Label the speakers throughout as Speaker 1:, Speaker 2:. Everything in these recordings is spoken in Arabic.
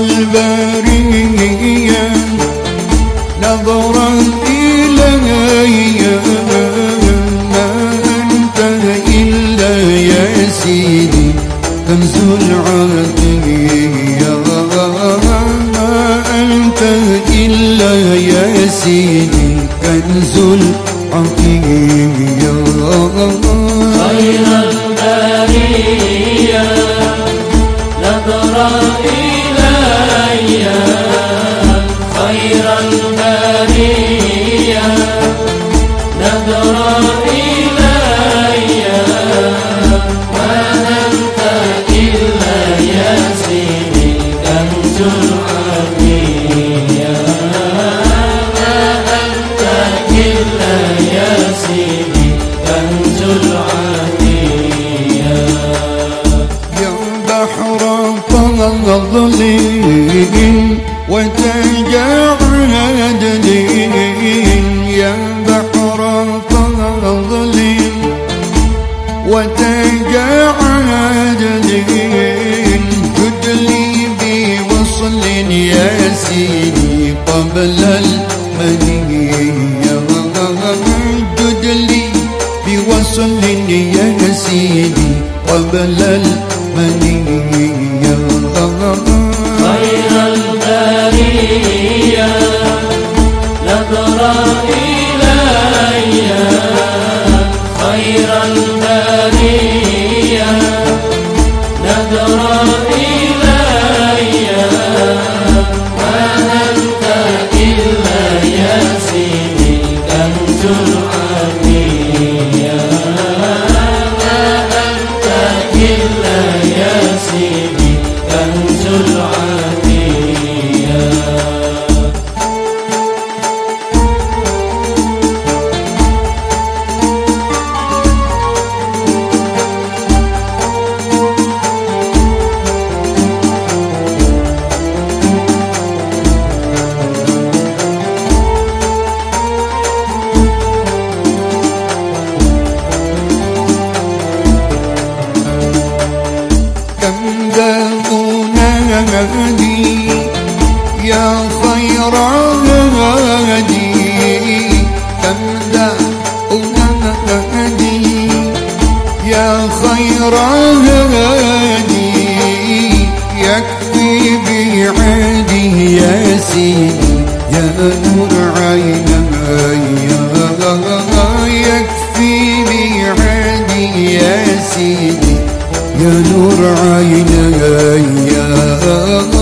Speaker 1: البرية نظرا
Speaker 2: إلي ما أنت إلا يا سيدي كنز العطية ما أنت إلا يا سيدي
Speaker 1: كنز العطية وتجعد يا بحر فضل وتجعد تدلي بوصل يا سيدي قبل المنية تدلي بوصل يا سيدي قبل
Speaker 2: المنية نادي يا خير هادي. كم نادي يا خير هادي. يكفي بعادي يا سيدي يا نور عيني يكفي بعادي يا سيدي يا نور عيني
Speaker 1: خير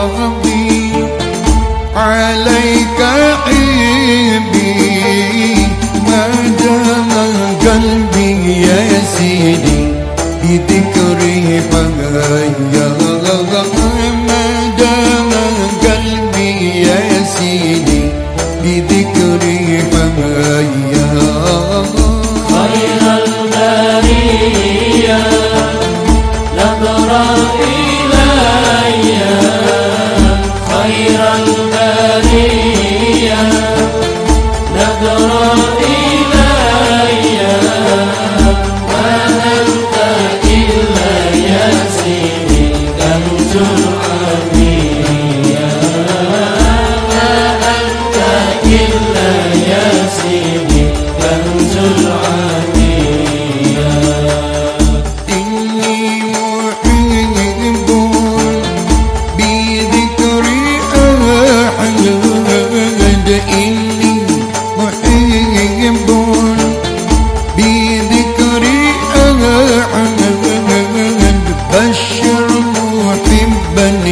Speaker 2: ربي عليك حبي ما دام قلبي يا سيدي بذكري حيا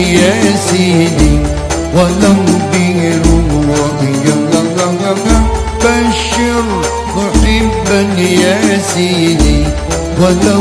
Speaker 2: يا سيدي ولو برؤيا بشر محبا يا سيدي ولو